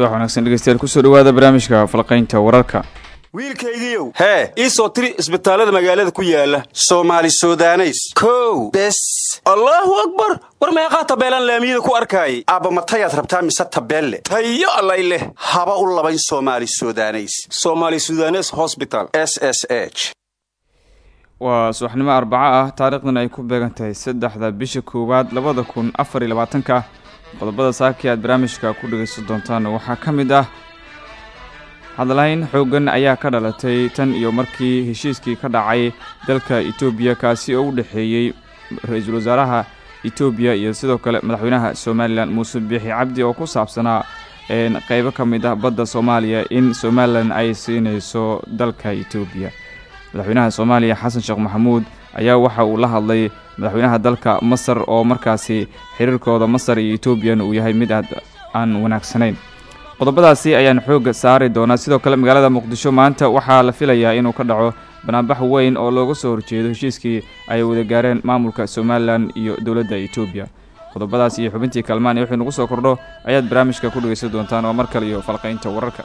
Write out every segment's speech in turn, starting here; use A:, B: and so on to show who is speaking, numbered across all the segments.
A: subax wanaagsan dhegeystayaal ku soo dhawaada barnaamijka falqaynta wararka.
B: Wiilkaygiiow hee ii soo tiri isbitaallada magaalada ku yaalla soomaali sudaneys. Kow. Bes. Allaahu akbar! War meeqaa tabeelaan laamiyada ku arkaayay? Aabba matayaad rabtaa mise tabeelle tayo allay leh. Haba u labayn soomaali sudaneys. Somaali sudanes hosbital s s h.
A: Waa subaxnimo arbaco ah taariikhdan ay ku beegan tahay saddexda bisha koowaad labada kun afar iyo labaatanka qodobada saakii aad barnaamijka ku dhegaysan doontaan waxaa ka mid ah hadlayn xooggan ayaa ka dhalatay tan iyo markii heshiiskii ka dhacay dalka etoobiya kaasi oo u dhexeeyey ra'iisul wasaaraha etoobiya iyo sidoo kale madaxweynaha somalilan muuse biixi cabdi oo ku saabsanaa qeybo ka mid ah badda soomaaliya in somalilan ay siinayso dalka etoobiya madaxweynaha soomaaliya xasan sheekh maxamuud ayaa waxa uu la hadlay madaxweynaha dalka masar oo markaasi xiriirkooda masar iyo etoobiyan uu yahay mid aad aan wanaagsanayn. Qodobadaasi ayaan xoogga saari doonaa. Sidoo kale magaalada muqdisho maanta waxaa la filayaa inuu ka dhaco banaanbax weyn oo looga soo horjeedo heshiiskii ay wada gaareen maamulka somalilan iyo dowladda etoobiya qodobadaas iyo xubintii kalmaan iyo wixii nagu soo kordho. Ayaad barnaamijka ku dhegaysan doontaan oo mar kale iyo falqaynta wararka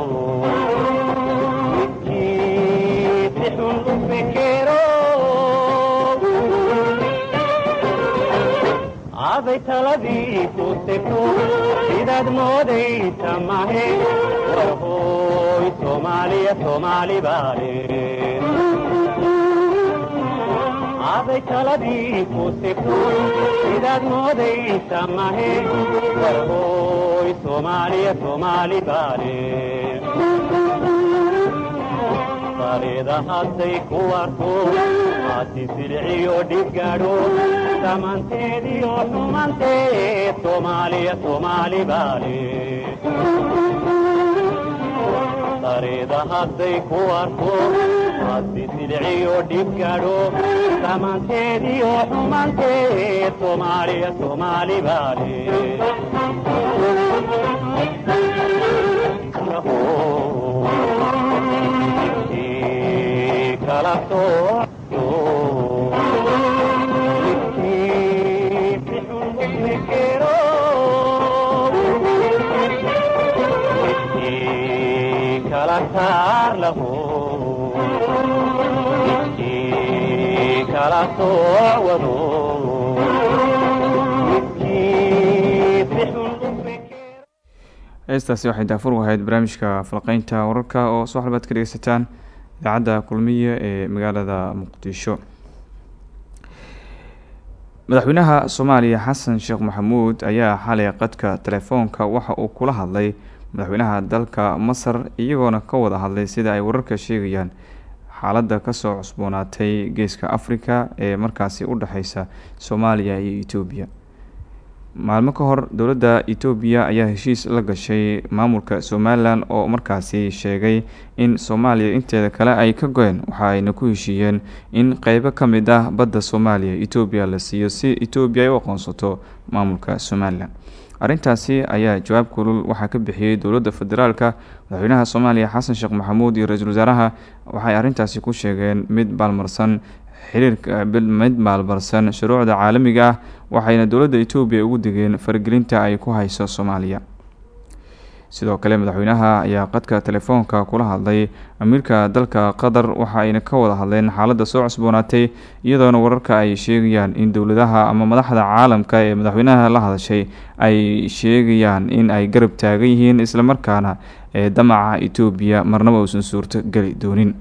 C: taladii ku tegto sidaad moodaysa mahe warhooy soomaaliya soomaali baale aday taladii ku tegto sidaad moodaysa mahe warhooy soomaaliya soomaali baale bareeda ku arko aasi silciyo dhibgaadho samanteediyo xumanteed soomaaliya soomaali baale bareeda hadday ku arko aasi silciyo dhibgaadho samanteediyo xumanteed soomaaliya soomaali baale
A: heestaasi waxay daafur ahayd barnaamijka falqeynta wararka oo soo xalbaad ka dhegeysataan idaacadda kulmiye ee magaalada muqdisho madaxweynaha soomaaliya xasan sheekh maxamuud ayaa xalay qadka telefoonka waxa uu kula hadlay madaxweynaha dalka masar iyagoona ka wada hadlay sida ay wararka sheegayaan xaaladda ka soo cusboonaatay geeska afrika ee markaasi u dhexeysa soomaaliya iyo etoobiya maalmo ka hor dowladda etoobiya ayaa heshiis la gashay maamulka somalilan oo markaasi sheegay in soomaaliya inteeda kale ay ka go-een waxa ayna ku heshiiyeen in qeybo ka mid ah badda soomaaliya etoobiya la siiyo si etoobiya ay u aqoonsato maamulka somalilan arrintaasi ayaa jawaab kulul waxaa ka bixiyey dowladda federaalka madaxweynaha soomaaliya xasan sheekh maxamuud iyo ra'iisul wasaaraha. Waxay arrintaasi ku sheegeen mid baalmarsan xiriirka mid maalbarsan shuruucda caalamiga ah waxayna dowladda etoobiya ugu digeen faragelinta ay ku hayso soomaaliya sidoo kale madaxweynaha ayaa qadka telefoonka kula hadlay amiirka dalka qatar waxa ayna ka wada hadleen xaaladda soo cusboonaatay iyadoona wararka ay sheegayaan in dowladaha ama madaxda caalamka ee madaxweynaha la hadashay ay sheegayaan in ay garab taagan yihiin islamarkaana ee damaca etoobiya marnaba uusan suurto geli doonin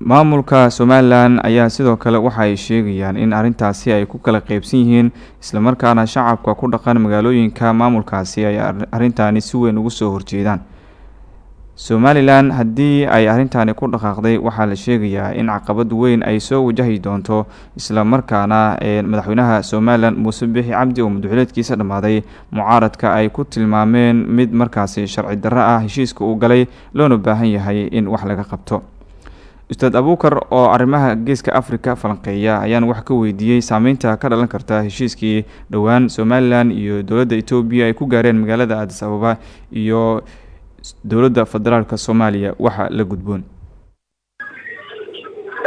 A: maamulka somalilan ayaa sidoo kale waxa ay sheegayaan in arrintaasi ay ku kala qeybsan yihiin islamarkaana shacabka ku dhaqan magaalooyinka maamulkaasi ay arrintaani si weyn ugu soo horjeedaan. Somalilan haddii ay arrintaani ku dhaqaaqday waxaa la sheegayaa in caqabad weyn ay soo wajahi doonto islamarkaana madaxweynaha somalilan muuse bixi cabdi oo madaxweyneedkiisa dhammaaday mucaaradka ay ku tilmaameen mid markaasi sharci darro ah heshiiska uu galay loona baahan yahay in wax laga qabto ustaad abuukar oo arrimaha geeska africa falanqeeya ayaan wax ka weydiiyey saameynta ka dhalan karta heshiiskii dhowaan somalilan iyo dowladda etoobiya ay ku gaareen magaalada aadis ababa iyo dowladda federaalka soomaaliya. Waxa la gudboon.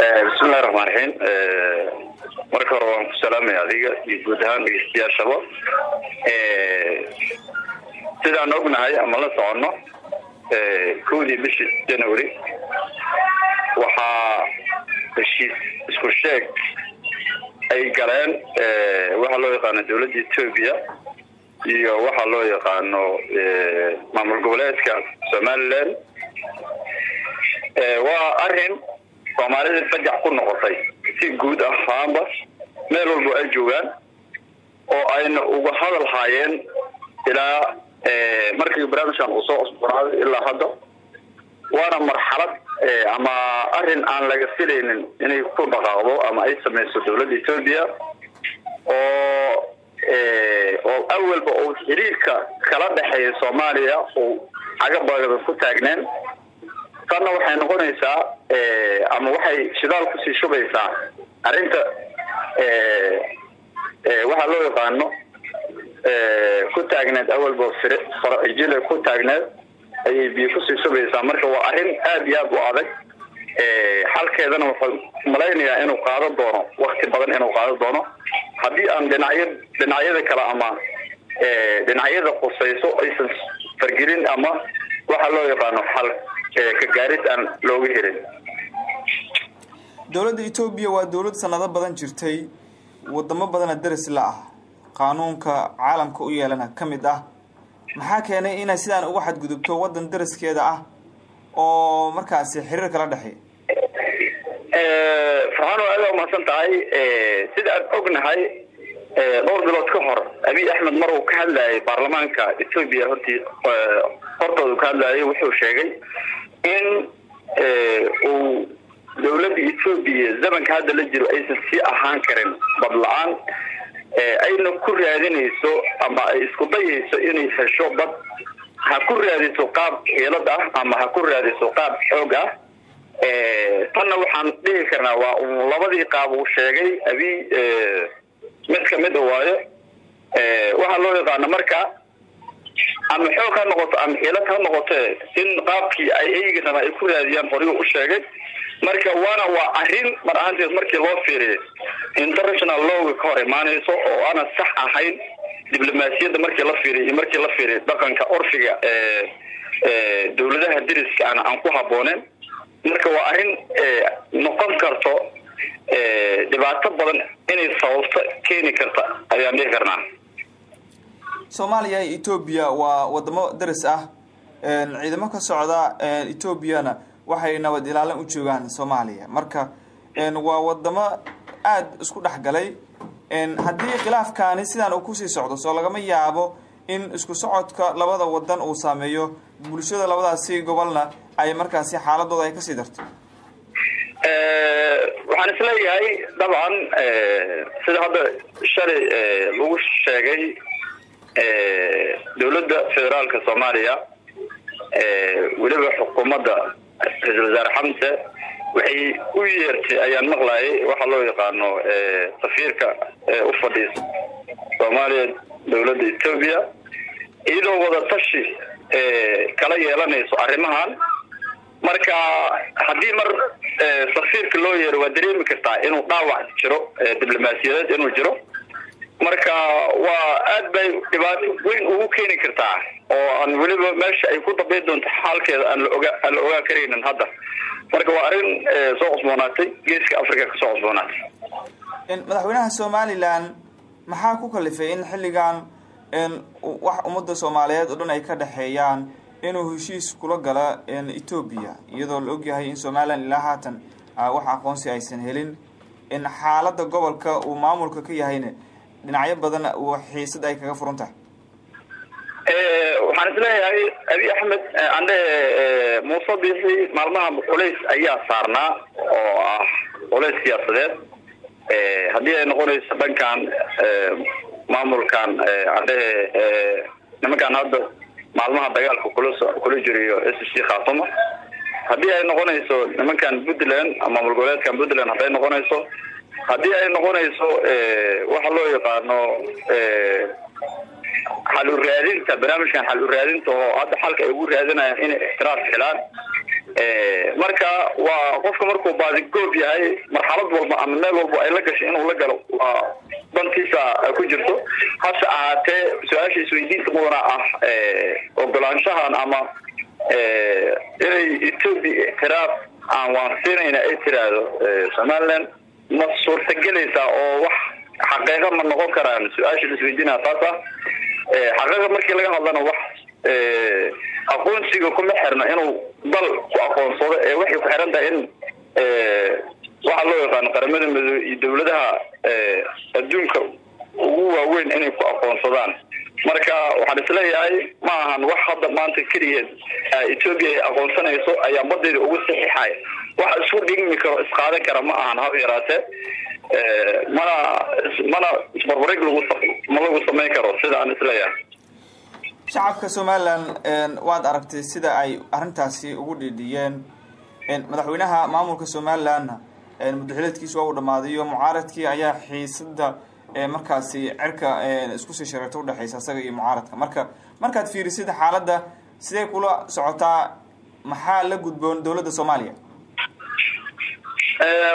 D: Bismillahi raxmaan raxiim marka hore waan ku salaamaya adiga iyo guud ahaan dhegeystayaashaba. Sidaan ognahay ama la soconno kowdii bishii january waxaa heshiis isku sheeg ay galeen waxaa loo yaqaano dowladda etoobiya iyo waxaa loo yaqaano maamul goboleedka somalilan waa arrin soomaalida fajax ku noqotay si guud ahaanba meel walbo ay joogaan oo ayna uga hadal haayeen ilaa markii barnaamijkan uu soo cusboonaaday ilaa hadda waana marxalad ama arrin aan laga filaynin inay ku dhaqaaqdo ama ay samayso dowladda etoobiya oo oo awalba uu xiriirka kala dhexeeya soomaaliya uu cagabagada ku taagneen tanna waxay noqonaysaa ama waxay shidaal ku sii shubaysaa arrinta waxaa loo yaqaano ku taagneed awalba farjile ku taagneed ayay biyo ku sii shubaysaa marka waa arrin aad iyo aad u adag. Xalkeedana waxaan malaynayaa inuu qaado doono wakti badan inuu qaado doono. Haddii aan dhinacyo dhinacyada kale ama dhinacyada qusayso aysan fargelin ama waxa loo yaqaano xal ka gaaris aan looga helin.
E: Dowladda etoobiya waa dowlad sanado badan jirtay. Wadamo badana deris la ah. Qaanuunka caalamka u yeelana ka mid ah maxaa keenay inay sidaan uga xadgudubto waddan deriskeeda ah oo markaasi xiriir kala dhexeey
D: farxaan waa aada umahadsan tahay sida aad ognahay dhowr bilood ka hor abiy axmed mar uu ka hadlayay baarlamaanka etoobiya hortii hortooda ka hadlayay wuxuu sheegay in uu dowladda etoobiya zamanka hadda la jiro aysan sii ahaan karin bad la'aan ayna ku raadinayso ama ay isku dayayso inay hesho bad. Ha ku raadiso qaab xiilad ah ama ha ku raadiso qaab xoog ah. Tanna waxaan dhihi karnaa waa un labadii qaab uu sheegay abiy mid ka mid a waayo. Waxaa loo yaqaano marka ama xoog ha noqoto ama xiilad ha noqote in qaabkii ay eygi raba ay ku raadiyaan horigu u sheegay marka waana waa arrin mar ahaanteed markii loo fiiriyo international lowga ka hor imaanayso oo aana sax ahayn diblomaasiyadda markii la fiiriyo iyo markii la fiiriyo dhaqanka orfiga ee dowladaha deriska aan aan ku habooneen marka waa arrin noqon karto dhibaato badan inay sababto keeni karta ayaan dhihi karnaa.
E: Soomaaliya iyo etoobiya waa wadamo deris ah. Ciidamo ka socda etoobiyana waxay nabad ilaalin u joogaan soomaaliya. Marka waa wadamo aada isku dhex galay. Haddii khilaafkaani sidaan uu ku sii socdo soo lagama yaabo in isku socodka labada wadan uu saameeyo. Bulshada labadaasi gobolna ay markaasi xaaladooda ay ka sii darto.
D: Waxaan is leeyahay dabcan sida hadda shalay lagu sheegay dowladda federaalka soomaaliya weliba xukuumadda ra'iisul wasaare xamse waxay u yeertay ayaan maqlayay waxaa loo yaqaano safiirka u fadhiisa soomaaliya dowladda etoobiya iyadoo wada tashi kala yeelanayso arrimahan marka haddii mar safiirka loo yeero waa dareemi kartaa inuu dhaawac jiro diblomaasiyadeed inuu jiro marka waa aad bay dhibaato weyn ugu keeni kartaa oo aan weliba meesha ay ku dambayn doonto xaalkeeda aan la ogaa karaynin hadda. Marka waa arrin soo cusboonaatay geeska africa ka soo cusboonaatay.
E: Madaxweynaha somalilan maxaa ku kalifay in xilligan wax ummadda soomaaliyeed oo dhan ay ka dhexeeyaan inuu heshiis kula gala etoobiya iyadoo la ogyahay in somalilan ilaa haatan wax aqoonsi aysan helin in xaaladda gobolka uu maamulka ka yahayna dhinacyo badan xiisad ay kaga furan tahay?
D: Waxaan is leeyahay abi axmed andhe muuse biixi maalmaha culays ayaa saarnaa oo ah culays siyaasadeed. Haddii ay noqonayso dhankan maamulkan andhehe nimankan hadda maalmaha dagaalka kula kula jiriyo s c khaatuma haddii ay noqonayso nimankan puntland maamul goboleedkan puntland hadday noqonayso haddii ay noqonayso waxa loo yaqaano xal u raadinta barnaamijkan xal u raadinta oo hadda xalka ay ugu raadinayaan inay ixtiraaf helaan marka waa qofka markuu baadigoob yahay marxalad walba ama meel walba ay la gashay inuu la galo waa dantiisa ku jirto. Hase ahaatee su'aasha isweydiinta mudana ah ogolaanshahan ama inay etoobiya ixtiraaf aan waansiinayna ay tiraahdo somaliland ma suurtagelaysaa oo wax xaqiiqa ma noqon karaan su'aasha la isweydiinaya taas ah xaqiiqa markii laga hadlana wax aqoonsiga kuma xirna inuu dal ku aqoonsado ee waxay ku xiran tahay in waxaa loo yaqaano qaramada midoobe iyo dawladaha adduunka ugu waaweyn inay ku aqoonsadaan. Marka waxaan is leeyahay ma ahan wax hadda maanta keligeed etoobiya ay aqoonsanayso ayaa badeeda ugu saxiixay wax isku dhigmi karo isqaadan kara ma ahan haba yaraatee mana mana isbarbarig ma lagu samayn karo sida aan is leeyahay
E: shacabka somalilan waad aragtay sida ay arrintaasi ugu dhiidhiyeen madaxweynaha maamulka somalilanna muddaxileedkiisu waa uu dhammaadayo mucaaradkii ayaa xiisada markaasi cirka isku sii shareerta udhexaysa isaga iyo mucaaradka. Marka markaad fiirisid xaaladda sidee kula socotaa maxaa la gudboon dowladda soomaaliya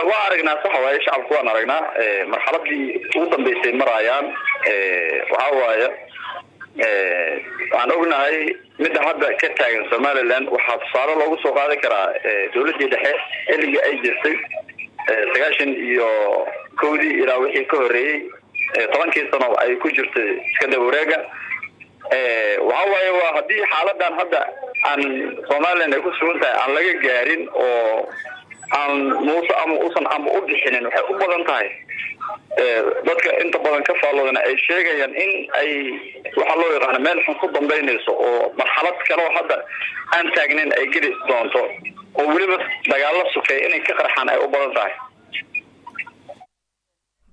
D: waa aragnaa sax waaye shacabku waan aragnaa. Marxaladii ugu dambeysay maraayaan waxa waaye waxaan ognahay midda hadda ka taagan somaliland. Waxaa tusaale loogu soo qaadi karaa dawladdii dhexe xilligii ay jirtay sagaashan iyo kowdii ilaa wixii ka horreeyey tobankii sano ay ku jirtay iska wareega. Waxa waaye waa haddii xaaladan hadda aan somaliland ay ku sugan tahay aan laga gaarin oo aan muuse ama usan ama u bixinin waxay u badan tahay. Dadka inta badan ka faalloodana ay sheegayaan in ay waxaa loo yaqaana meel xun ku dambaynayso oo marxalad kaleo hadda aan taagnayn ay geli doonto oo weliba dagaalo sukay inay ka qarxaan ay u badan tahay.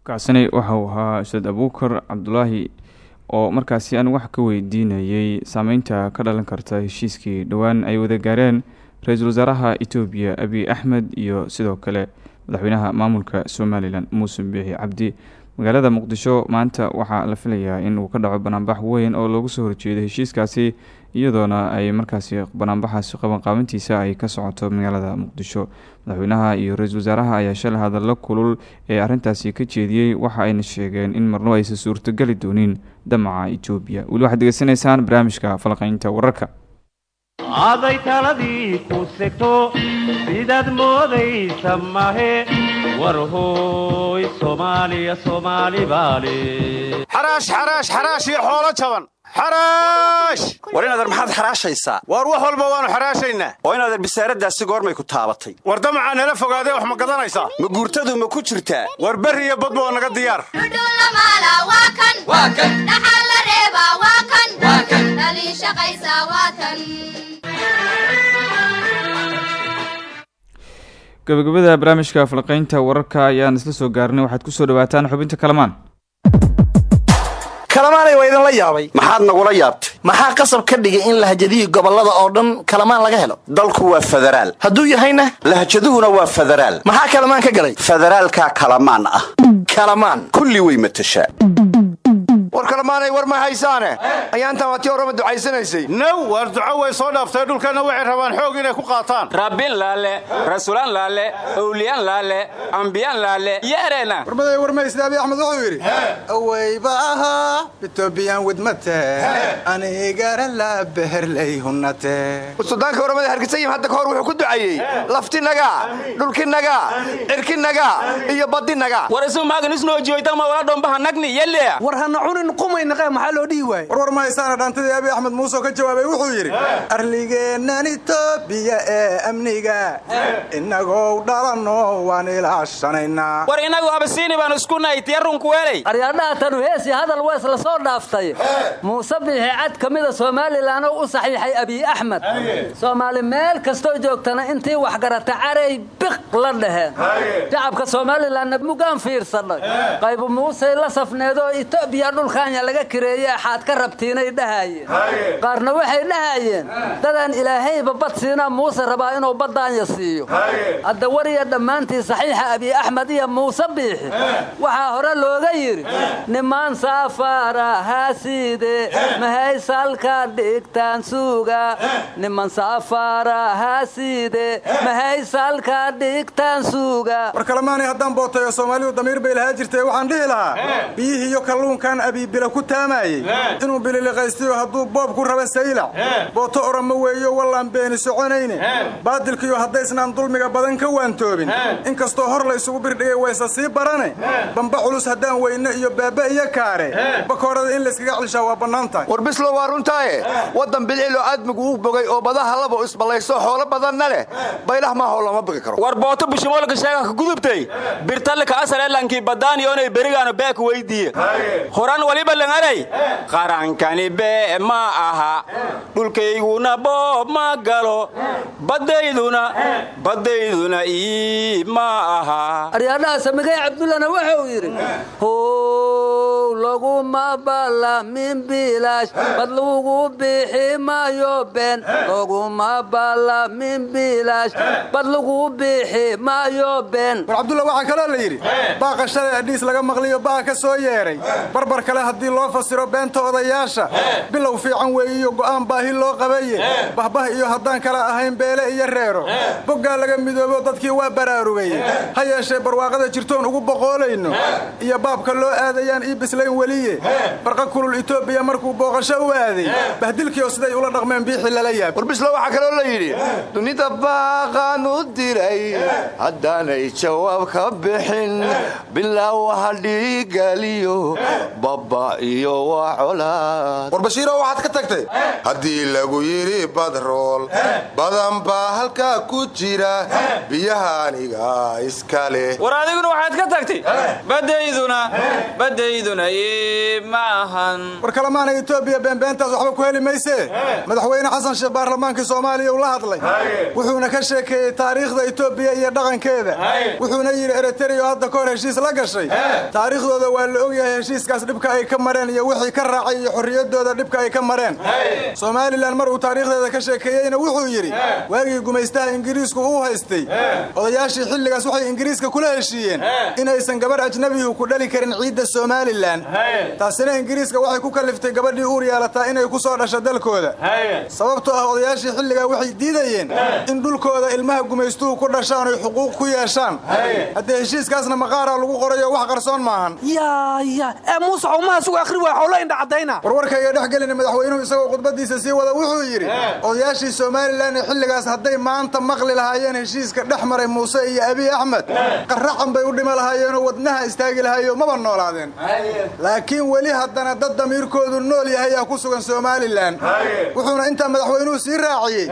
A: Kacsani waxa uu ahaa ustaad abuukar cabdulaahi oo markaasi aan wax ka weydiinayay. Saameynta ka dhalan karta heshiiskii dhowaan ay wada gaareen ra'iisul wasaaraha etoobiya abiy axmed iyo sidoo kale madaxweynaha maamulka somalilan muuse biixi cabdi. Magaalada muqdisho maanta waxaa la filayaa in uu ka dhaco banaanbax weyn oo loogu soo horjeeday heshiiskaasi iyadoona ay markaasi banaanbaxaasi qabanqaabintiisa ay ka socoto magaalada muqdisho. Madaxweynaha iyo ra'iisul wasaaraha ayaa shalay hadallo kulul ee arrintaasi ka jeediyey waxa ayna sheegeen in marnabo aysan suurtogeli doonin damaca etoobiya weli waxaad degeysanaysaan barnaamijka falqaynta wararka
C: aday taladii ku segto sidaad moodaysa mahe war hooy soomaaliya soomaali baale
B: xaraash xaraash xaraash iyo xoolo jaban xaraash war inadeer maxaad xaraashaysaa
F: waar wax walba waannu xaraashaynaa
B: oo inadeer bisaaradaasi goormay ku taabatay
F: war damacaa nala fogaadee wax ma gadanaysaa
B: ma guurtadu ma ku jirtaa
F: war berri iyo badba waa naga diyaar
A: gabagabada barnaamijka falqaynta wararka ayaan isla soo gaarnay. Waxaad ku soo dhawaataan xubinta kalamaan.
G: Kalamaanay waa idinla yaabay.
B: Maxaad nagula yaabtay?
G: Maxaa qasab ka dhigay in lahjadihii gobollada oo dhan kalamaan laga helo?
B: Dalku waa federaal
G: hadduu yahayna?
B: Lahjaduhuna waa federaal
G: maxaa kalamaan ka galay?
B: Federaalkaa kalamaan ah.
G: Kalamaan.
B: Kulli way matashaa
F: war kalamaanay war ma haysaane? Ayaantan waa tii horama ducaysanaysay now waar duco way soo dhaaftay dhulkana waxay rabaan xoog inay ku qaataan.
H: Rabbin laale rasuulaan laale owliyaan laale ambiyaan laale yeereena
I: warmaday warmaysta abi axmed wuxuu yidhi aweyba ahaa etobiyan widmate anigara la beherley hunate
F: suldaanka horamada hargisayim hadda ka hor wuxuu ku duceeyey laftinaga dhulkinaga cirkinaga iyo badinaga
H: war isu maagan isnoojiyoytama wala dhombaha nagni yelle.
J: War hana qumin qumay naqee maxaa loo dhihi waayey?
I: Warwar ma haysaana dhaantadii abi axmed muuse oo ka jawaabay wuxuu yidhi arligeennan itoobiya ee amniga inagoo dhalanno waan ilaashanaynaa
H: war inagu abasiini baan isku nahay tiyarunku weelay.
K: Aryaadhaha tanu heesi hadal wees la soo dhaaftay. Muuse biixi cad ka mida somalilan oo u saxiixay abiy axmed. Soomaali meel kastoo joogtana intii wax garata caray biq la dhaheen shacabka somalilanna mugaan fiirsadhay. Qaybu muusey la safneedoo itoobiya dhulkaanya laga kireeye axaad ka rabtiinay dhahayeen qaarna waxay dhahayeen dadaan ilaahayba bad siinaa muuse rabaa inuu baddaanya siiyo. Hadda wariya dhammaantii saxiixa abiy axmed iyo muuse biixi. Waxaa hore looga yidhi nimaan saafara haasiide mahaysalka dhigtaan suuga. Niman saafara haasiide mahaysalka dhigtaan suuga.
I: War kalemaanay haddaan bootayo soomaalidu damiir bay lahaa jirtay waxaan dhihi lahaa biyihii iyo kalluunkan abiibila ku taamayey inuu bililiqaystiyo hadduu boob ku raba saylac booto orama weeyo wallaan beeni soconayne baadilkiyo haddaysnaan dulmiga badan ka waantoobin. Inkastoo hor la isugu birdhigay wayse sii barane. Bamba culus haddaan weyne iyo baaba iyo kaare. Bakoorada in layskaga celshaa waa bannaan tahay.
F: War bislo waa runtaaye. Waddan bilcilo aadmigu u bogay oo badaha laba isballayso xoolo badanna leh. Baylah maaho lama bigi karo.
H: War booto bishimoolka sheega ka gudubtay birtallika asaleelankii badaaniyoonay berigaana beeka weydiiye horan waliba langaray qarankani bee ma aha. Dhulkayguna boob ma galo baddayduna baddayduna ii ma aha
K: aryaadhaha samigay cabdullana wuxuu yidhi how laguma ballamin bilaash bad lagu bixi maayo been laguma ballamin bilaash bad lagu bixi maayo been
I: war cabdulla waxaa kaloo la yidhi baaqa shalay adhiis laga maqliyo baa ka soo yeedhay barbar kale haddii loo fasiro beenta odayaasha bilow fiican weeyiyo go'aan baahi loo qabaye bahbah iyo haddaan kala ahayn beele iyo reero. Boggaa laga midoobo dadkii waa baraarugay ha yeeshee barwaaqada jirtoon ugu boqoolayno. Iyo baabka loo aadayaan ii bislayn weliye. Barqa kulul itoobiya markuu booqasho u aaday bahdilkiioo siday ula dhaqmeen biixii lala yaab.
F: War bislo waxaa kaloo la yidhi dunida baaqaan u diray haddaanay jawaab ka bixin bilaa waha dhiigaliyo baba iyo waa colaad.
L: War bashiiro waxaad ka tagtay? Haddii lagu yidhi badrool badan baa halkaa ku jira biyaha aniga iska leh.
E: War adiguna waxaad ka tagtay? Badayduna badayduna
I: war kalemaana itoobiya beenbeentaas waxba ku heli maysee madaxweyne xasan sheekh baarlamaankii soomaaliya uu la hadlay. Wuxuuna ka sheekeeyey taariikhda itoobiya iyo dhaqankeeda. Wuxuuna yidhi eritreyo hadda ka hor heshiis la gashay. Taariikhdooda waa la ogyahay heshiiskaas dhibka ay ka mareen iyo wixii ka raacay iyo xorriyaddooda dhibka ay ka mareen. Somalilan mar uu taariikhdeeda ka sheekeeyeyna wuxuu yidhi waagii gumaystaha ingiriisku uu haystay. Odayaashii xilligaas waxay ingiriiska kula heshiiyeen inaysan gabar ajnabihu ku dhali karin ciidda somalilan taasina ingiriiska waxay ku kaliftay gabadhii uur yeelataa inay ku soo dhasho dalkooda. Sababtoo ah odayaashii xilligaa waxay diidayeen in dhulkooda ilmaha gumaystuhu ku dhashaan oy xuquuq ku yeeshaan. Haddee heshiiskaasna maqaaraa lagu qorayo wax qarsoon maahan.
J: Yaya ee muuse xawmahaas ugu akhri waa xowlo indha caddayna
I: warwarkayga dhex gelina madaxweynuhu isagoo khudbadiisa sii wada wuxuu yidhi odayaashii somalilan ee xilligaas hadday maanta maqli lahaayeen heshiiska dhex maray muuse iyo abiy axmed qarracan bay u dhima lahaayeenoo wadnaha istaagi lahaayo maba noolaadeen laakiin weli haddana dad damiirkoodu nool yahayaa ku sugan somalilan wuxuuna intaa madaxweynuhu sii raaciyey.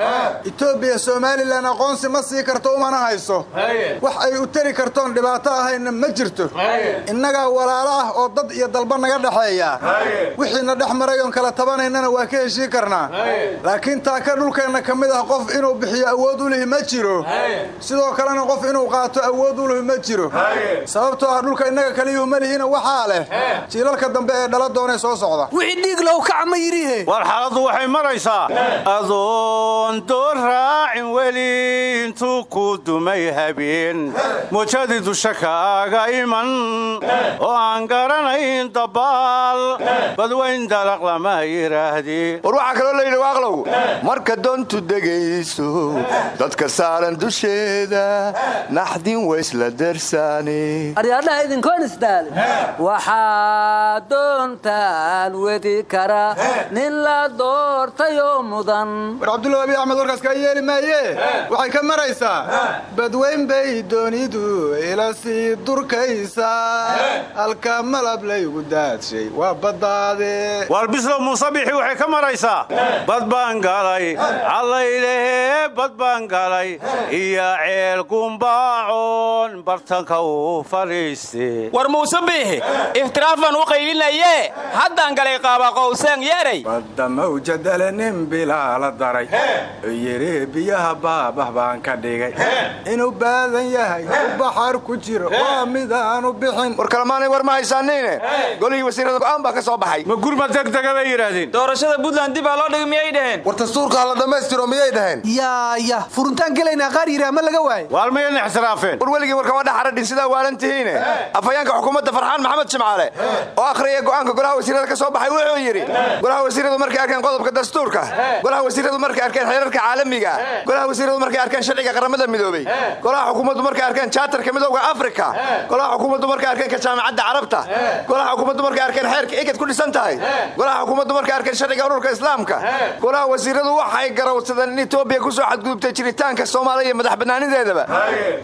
I: Etoobiya somalilan aqoonsi ma sii karto umana hayso. Wax ay u tari kartoon dhibaato ahayna ma jirto. Innagaa walaalo ah oo dad iyo dalba naga dhexeeya. Wixiina dhex maray oon kala tabanaynana waa ka heshii karnaa. Laakiin taaka dhulkeenna ka mid ah qof inuu bixiyo awood u lihi ma jiro. Sidoo kalena qof inuu qaato awood u lihi ma jiro. Sababtoo ah dhulka innaga kaliyuhu ma lihina waxaa leh jiilalka dambe ee dhala doonee soo socda.
J: Wixii dhiig low kaca ma yidhihe
F: war xaaladdu waxay maraysaa. Adoon door raacin weli intuu ku dumay habeen. Muujadii dusha kaaga iman oo aan garanayn dabaal. Badwayn dalaq lama yidhaahdee war waxaa kaloo layidhi waaqlow marka doontu degayso dadka saaran dusheeda naxdin waysla darsaane
K: doontaan wedi kara nin la doortayoo mudan.
I: War cabdulla abi axmed warkaas kaa yeeli maaye? Waxay ka maraysaa badweyn bay doonidu ila sii durkaysaa halka malab laygu daadshay waa baddaade
F: waar bislow muuse bixi waxay ka maraysaa bad baan galay. Callaylehe bad baan galay. Iyo ceel gumbaacoon bartanka u fadhiiste
H: war muuse biixi iftiraafan u qaylinaye haddaan galay qaaba qowseen yeeray.
I: Badda mawjadale nin bilaa la daray yidhi biyaha baabah baan ka dhigay. Inuu baadan yahay baxar ku jiro. Waa midaanu bixin.
M: War kalmaanay war ma haysaaniine golihii wasiirada go'aan baa ka soo baxay.
F: Ma gurma degdega bay yidhaahdeen.
E: Doorashada puntland dib loo dhigay miyay dhaheen?
L: War dastuurka la dhammaystiro miyay dhaheen?
J: Yaa ya. Furuntaan gelaynaa qaar yidhi ama laga waayo
F: waalmayana ixtiraafeen
M: war weligii warkama dhaxaradhin sidaa waalan tihiine. Afhayaanka xukuumadda farxaan maxamed jimcaale oo akhriyay go'aanka golaha wasiirada ka soo baxay wuxuu yidhi golaha wasiiradu markay arkeen qodobka dastuurka golaha wasiiradu markay arkeen xeerarka caalamiga golaha wasiiradu markay arkeen sharciga qaramada midoobey golaha xukuumaddu markay arkeen jaatarka midowga afrika golaha xukuumaddu markay arkeen ka jaamacadda carabta golaha xukuumaddu markay arkeen xeerka igad ku dhisan tahay golaha xukuumaddu markay arkeen sharciga ururka islaamka golaha wasiiradu waxay garawsadeen in etoobiya ku soo xadgudubtay jiritaanka soomaaliya iyo madax bannaanideedaba.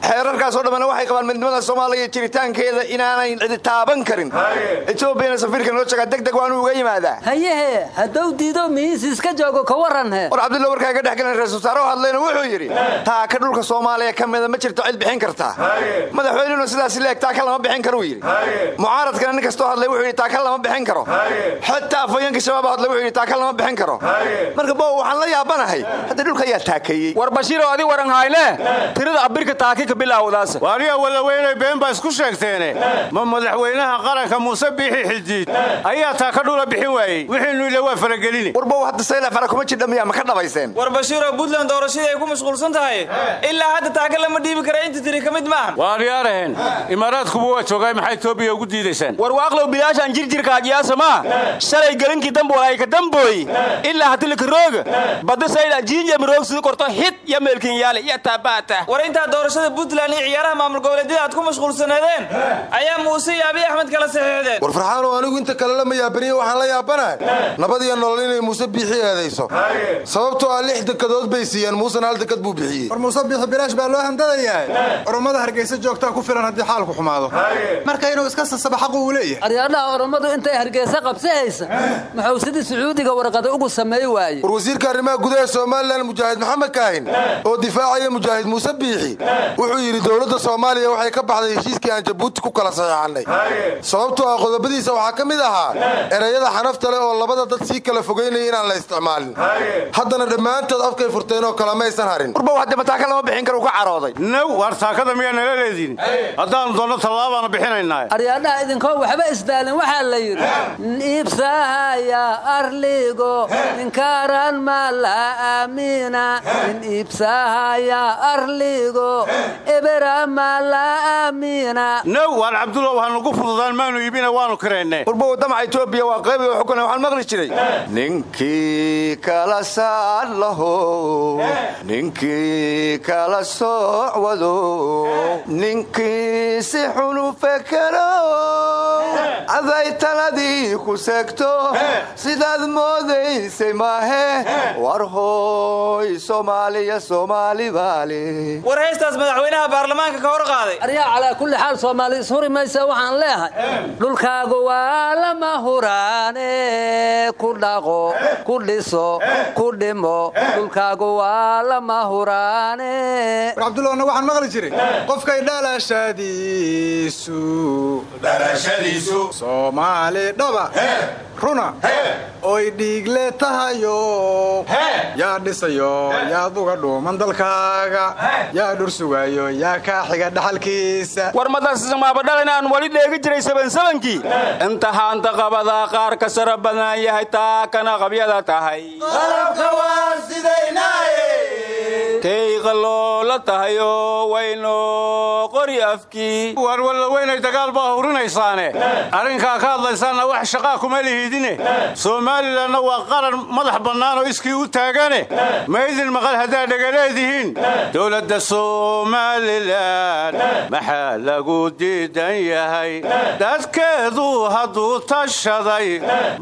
M: Xeerarkaasoo dhammana waxay qabaan midnimada soomaaliya jiritaankeeda inaanay cidi taaban karin etoobiyana safiirka noo sheegaa deg deg waanu uga yimaadaa
K: hayehe hadduu diido miis iska joogo ka waranhe
M: war cabdulla warkaaga dhex galan ra'isul wasaare oo hadlayna wuxuu yidhi taaka dhulka soomaaliya ka mida ma jirto cid bixin kartaa madaxweynenu sidaas leeg taaka lama bixin karo yidhi mucaaradkana nin kastoo hadlay wuxuu yidhi taaka lama bixin karo xitaa afhayeenka shabaab hadlay wuxuu yidhi taaka lama bixin karo marka bow waxaan la yaabanahay hadda dhulka ayaa taakeeyey
H: war bashiiroo adi waran hayne tirada abirka taaki ka bilaawdaas
F: waaniya walaweynay been baa isku sheegteene ma madaxweynaha qaranka muuse biixi xildiid ayaa taaka dhula bixin waayey. Wixiinu ile waa faragelini.
M: Warbow hadda sayla fara kuma jidha miyaa ma ka dhabayseen?
E: War bashiiroo puntland doorashadii ay ku mashquulsan tahay. Ilaa hadda taaka lama dhiibi kara inta tiri ka mid maaha.
F: Waaryaaraheen imaaraadkuba waa joogaay maxay etoobiya ugu diidaysaan
H: war waaqlow biyaashaan jirjirkaagiyaasama shalay gelinkii damboolay ka dambooy? Ilaa hatilika rooga badda sayda jiinja maroog sida korto hid ya meelkin yaale ya taabaata
E: war intaa doorashada puntland iyo ciyaaraha maamul goboleedyada aad ku mashquulsanaadeen ayaa muuse iyo abiy axmed kala saxiixdeen
L: war farxaanoo anigu inta kale lama yaabaniye waxaan la yaabanahay. Nabad iyo nolol inay muuse biixi eedayso. Sababtoo ah lix dekadood bay siiyeen muusena hal dekad buu bixiyey.
I: War muuse biixi bilaash baa loo handadayahay orommada hargeysa joogtaa ku filan haddii xaalku xumaado. Marka inuu iska sasaba xaqu uu leeyahay.
K: Aryaadhaha orommadu intay hargeysa qabsahaysa muxuu sidii sacuudiga warqada ugu sameey waaye.
L: War wasiirka arrimaha gudaha somalilan mujaahid maxamed kaahin oo difaacaya mujaahid muuse biixi wuxuu yidhi dowladda soomaaliya waxay ka baxday heshiiskii aan jabuuti ku kala saxeexannay sababtoo ah qodobadiisa waxaa ka mid ahaa erayada xanafta leh oo labada dad sii kala fogaynaya inaan la isticmaalin. Haddana dhammaantood afkay furteen oo kale maysan harin.
M: Warbow hadda mataaka lama bixin karo u ka carooday.
F: Naw waar taakada miyaa nala leediin haddaanu doonno tallaabaanu bixinaynaa
K: aryaadhaha idinkoo waxba isdaalin waxaa la yidhi iibsahaya arligo ninkaran ma la aamina nin iibsahaya arligo ebera ma la aamina
F: naw waar cabdulla waxaan nugu fududaan maanu iibina waanu karaynay
M: warbow damaca etoobiya waa qaybi oo xukuna waxaan maqli jiray. Ninkii kala saar laho ninkii kala sooc wado ninkii si xunu fekero. Aday taladii ku segto sidaad moodaysay maahe. War hooy soomaaliya soomaali baale
E: war haystaas madaxweynaha baarlamaanka ka hor qaaday.
K: Aryaa calaa kulli xaal soomaali ishuri maysa waxaan leehay dhulkaagu waa lama huraane ku dhaqo ku dhiso ku dhimo dhulkaagu waa lama huraane
I: war waxaan maqli jiray qofkay dhalashadiisu soomaali dhaba runa. Oy dhiigle tahayo. Yaa dhisayo yaad uga dhuuman dalkaaga yaa dhur sugayo yaa kaa xiga dhaxalkiisa
H: war madarsamaabadhalan aan wali dheegi jiray sabansabankii inta haanta qabadaa qaar ka sara badnaan yahay taa kana qabyada tahay kay qaloola tahayo wayno qori afkii
F: waar walla weynay dagaal baa hurinaysaane arrinkaa ka hadlaysaanna wax shaqaa kuma lihiidine. Somalilanna waa qaran madax bannaan oo iskii u taagane. Ma idin maqal haddaad dhegaleedihiin dowladda somalilan maxaa lagu diidan yahay? Dadkeedu hadduu tashaday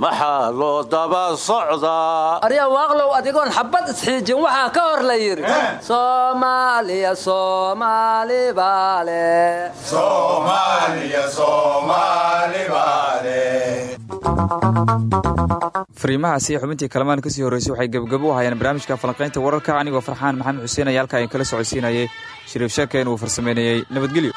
F: maxaa loo daba socdaa?
K: Arya waaqlow adigoon xabad isxiijin waxaa ka hor la yidhi soomaaliya soomaali baale
A: fariimahaasi xubintii kalamaan ka sii horreysay waxay gebgabo u hayaan barnaamijka falanqaynta wararka. Anigoo farxaan maxamed xuseen ayaa halkaa in kala socodsiinayay. Shariif sheekeen uu farsameynayey nabadgelyo